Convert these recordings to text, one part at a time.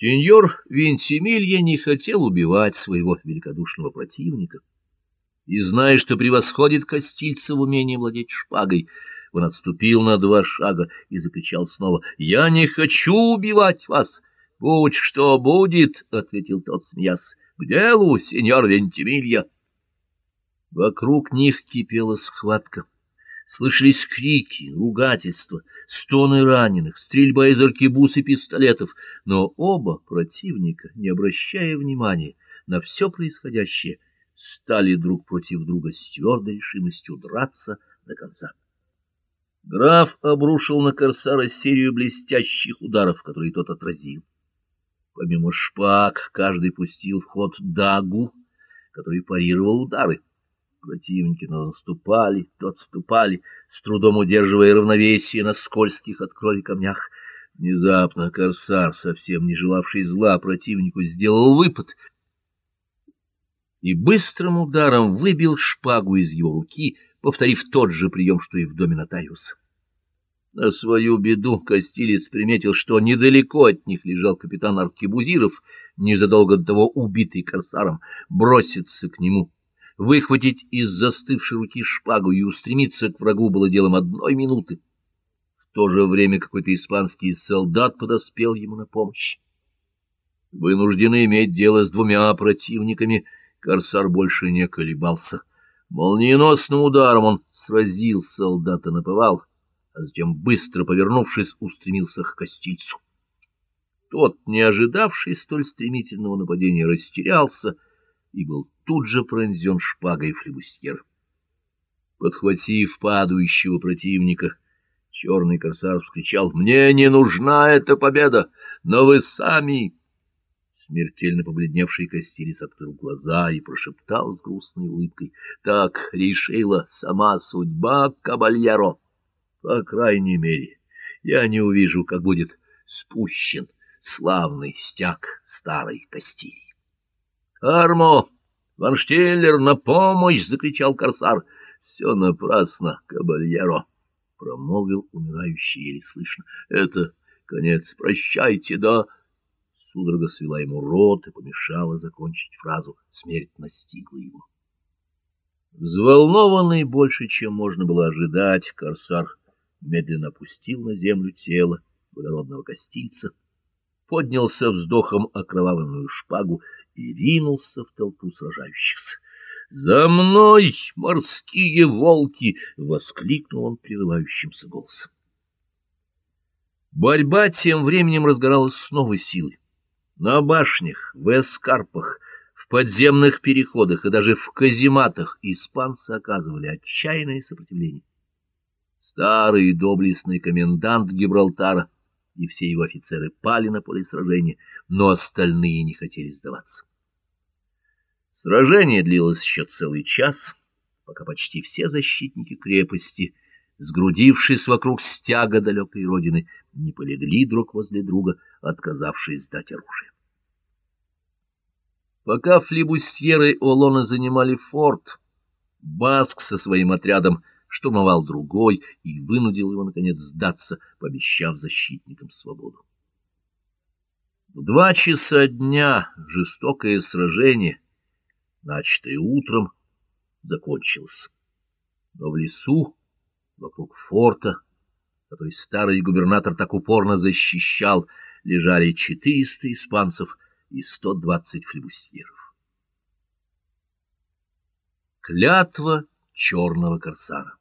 Сеньор Вентимилья не хотел убивать своего великодушного противника, и, зная, что превосходит Костильца в умении владеть шпагой, он отступил на два шага и закричал снова, «Я не хочу убивать вас!» «Будь что будет!» — ответил тот, смеясь. «К делу, сеньор Вентимилья!» Вокруг них кипела схватка. Слышались крики, ругательства, стоны раненых, стрельба из аркебуз и пистолетов, но оба противника, не обращая внимания на все происходящее, стали друг против друга с твердой решимостью драться до конца. Граф обрушил на корсара серию блестящих ударов, которые тот отразил. Помимо шпаг, каждый пустил в ход дагу, который парировал удары. Противники но наступали, то отступали, с трудом удерживая равновесие на скользких от крови камнях. Внезапно корсар, совсем не желавший зла противнику, сделал выпад и быстрым ударом выбил шпагу из его руки, повторив тот же прием, что и в доме нотариуса. На свою беду Костилец приметил, что недалеко от них лежал капитан Аркебузиров, незадолго до того убитый корсаром, броситься к нему — Выхватить из застывшей руки шпагу и устремиться к врагу было делом одной минуты. В то же время какой-то испанский солдат подоспел ему на помощь. Вынужденный иметь дело с двумя противниками, корсар больше не колебался. Молниеносным ударом он сразил солдата на повал, а затем, быстро повернувшись, устремился к костицу. Тот, не ожидавший столь стремительного нападения, растерялся и был тут же пронзен шпагой флебустьер. Подхватив падающего противника, черный корсар вскричал «Мне не нужна эта победа, но вы сами...» Смертельно побледневший Костилис открыл глаза и прошептал с грустной улыбкой «Так решила сама судьба Кабальяро. По крайней мере, я не увижу, как будет спущен славный стяг старой Кастилии». «Армо!» Ванштеллер, на помощь! — закричал корсар. — Все напрасно, кабальеро! — промолвил умирающий еле слышно. — Это конец. Прощайте, да... Судорога свела ему рот и помешала закончить фразу. Смерть настигла его. Взволнованный больше, чем можно было ожидать, корсар медленно опустил на землю тело благородного костильца, поднялся вздохом окровавленную шпагу и ринулся в толпу сражающихся. «За мной, морские волки!» — воскликнул он прерывающимся голосом. Борьба тем временем разгоралась с новой силой. На башнях, в эскарпах, в подземных переходах и даже в казематах испанцы оказывали отчаянное сопротивление. Старый доблестный комендант Гибралтара и все его офицеры пали на поле сражения, но остальные не хотели сдаваться. Сражение длилось еще целый час, пока почти все защитники крепости, сгрудившись вокруг стяга далекой родины, не полегли друг возле друга, отказавшись сдать оружие. Пока флибусьеры Олона занимали форт, Баск со своим отрядом штурмовал другой и вынудил его, наконец, сдаться, пообещав защитникам свободу. В два часа дня жестокое сражение — начатое утром, закончилось. Но в лесу, вокруг форта, который старый губернатор так упорно защищал, лежали четыреста испанцев и сто двадцать флебусьеров. Клятва черного корсара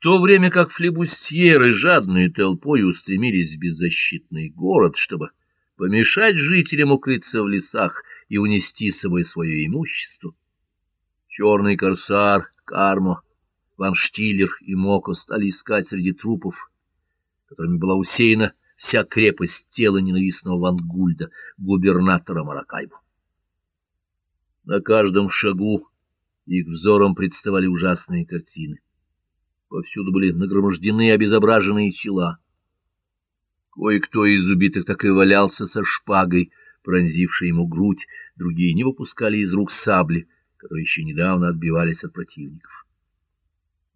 то время как флебусьеры жадной толпой устремились в беззащитный город, чтобы помешать жителям укрыться в лесах и унести с собой свое имущество. Черный корсар, Кармо, Ван Штиллер и Моко стали искать среди трупов, которыми была усеяна вся крепость тела ненавистного Ван Гульда, губернатора Маракайбу. На каждом шагу их взором представали ужасные картины. Повсюду были нагромождены обезображенные тела. Кое-кто из убитых так и валялся со шпагой, пронзившей ему грудь, другие не выпускали из рук сабли, которые еще недавно отбивались от противников.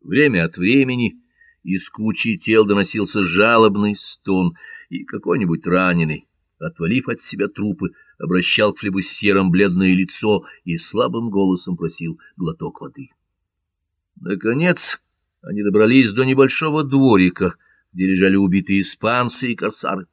Время от времени из кучи тел доносился жалобный стон, и какой-нибудь раненый, отвалив от себя трупы, обращал к флебусьерам бледное лицо и слабым голосом просил глоток воды. Наконец они добрались до небольшого дворика, где лежали убитые испанцы и корсары.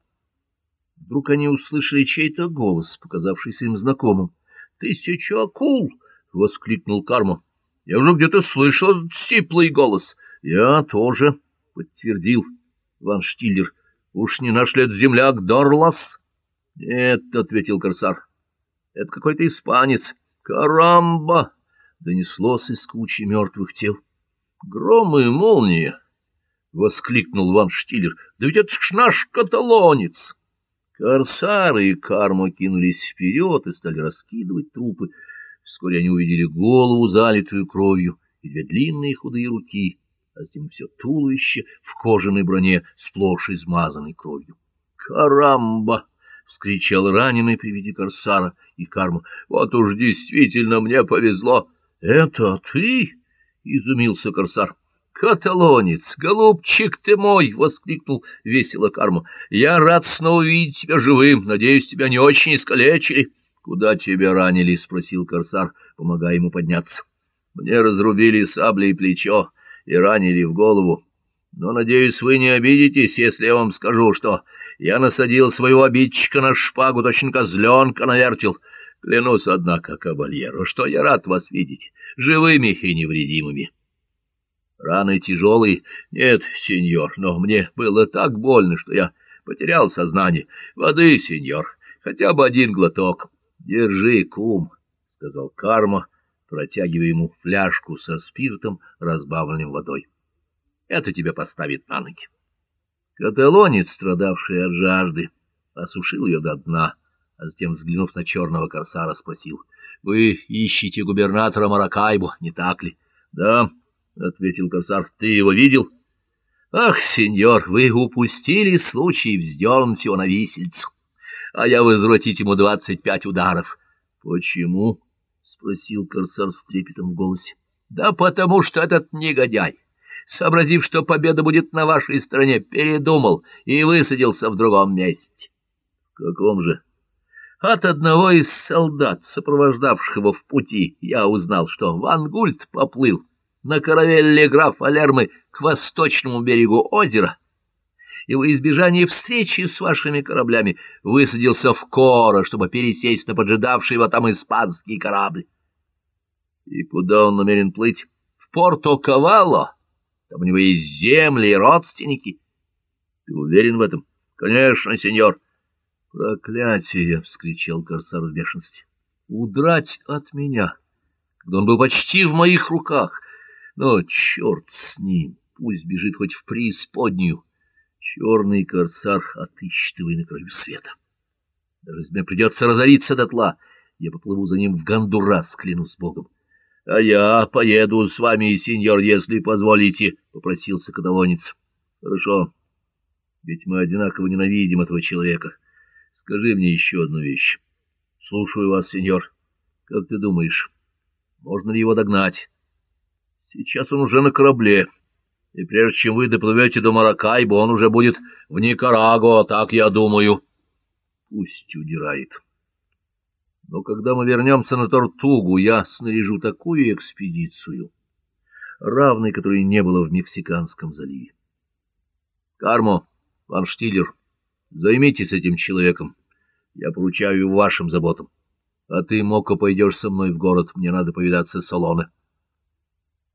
Вдруг они услышали чей-то голос, показавшийся им знакомым. — Тысяча акул! — воскликнул Карма. — Я уже где-то слышал сиплый голос. — Я тоже, — подтвердил Ван Штиллер. — Уж не наш ли это земляк Дорлас? — Нет, — ответил корсар. — Это какой-то испанец. — Карамба! — донеслось из кучи мертвых тел. — Гром и молния! — воскликнул Ван Штиллер. — Да ведь это ж наш каталонец! Корсары и Кармо кинулись вперед и стали раскидывать трупы. Вскоре они увидели голову, залитую кровью, и две длинные худые руки, а затем все туловище в кожаной броне, сплошь измазанной кровью. «Карамба!» — вскричал раненый при виде корсара и карма. «Вот уж действительно мне повезло!» «Это ты?» — изумился корсар. «Каталонец, голубчик ты мой!» — воскликнул весело Карма. «Я рад снова увидеть тебя живым. Надеюсь, тебя не очень искалечили». «Куда тебя ранили?» — спросил корсар, помогая ему подняться. «Мне разрубили саблей плечо и ранили в голову. Но, надеюсь, вы не обидитесь, если я вам скажу, что я насадил своего обидчика на шпагу, точно козленка навертел. Клянусь, однако, кабальеру, что я рад вас видеть, живыми и невредимыми». Раны тяжелые. Нет, сеньор, но мне было так больно, что я потерял сознание. Воды, сеньор, хотя бы один глоток. Держи, кум, — сказал Карма, протягивая ему фляжку со спиртом, разбавленным водой. Это тебя поставит на ноги. Каталонец, страдавший от жажды, осушил ее до дна, а затем, взглянув на черного корсара, спросил, — Вы ищете губернатора Маракайбу, не так ли? — Да, —— ответил корсар. — Ты его видел? — Ах, сеньор, вы упустили случай вздернуть его на висельцу, а я возвратить ему двадцать пять ударов. — Почему? — спросил корсар с трепетом в голосе. — Да потому что этот негодяй, сообразив, что победа будет на вашей стороне, передумал и высадился в другом месте. — В каком же? — От одного из солдат, сопровождавших его в пути, я узнал, что Ван Гульт поплыл на каравелле графа Лермы к восточному берегу озера и во избежание встречи с вашими кораблями высадился в Кора, чтобы пересесть на поджидавший его там испанский корабль. И куда он намерен плыть? В Порто-Кавало. Там у него есть земли и родственники. Ты уверен в этом? Конечно, сеньор. Проклятие! — вскричал корсар в бешенстве. Удрать от меня, когда он был почти в моих руках — но черт с ним, пусть бежит хоть в преисподнюю. Черный корсар и на краю света. Даже если мне придется разориться дотла, я поплыву за ним в Гондурас, клянусь Богом. — А я поеду с вами, сеньор, если позволите, — попросился каталонец. — Хорошо, ведь мы одинаково ненавидим этого человека. Скажи мне еще одну вещь. — Слушаю вас, сеньор. Как ты думаешь, можно ли его догнать? Сейчас он уже на корабле, и прежде чем вы доплывете до Маракайбо, он уже будет в Никарагуа, так я думаю. Пусть удирает. Но когда мы вернемся на Тортугу, я снаряжу такую экспедицию, равной которой не было в Мексиканском заливе. Кармо, Ван Штиллер, займитесь этим человеком. Я поручаю вашим заботам. А ты, Мока, пойдешь со мной в город, мне надо повидаться с Солоне.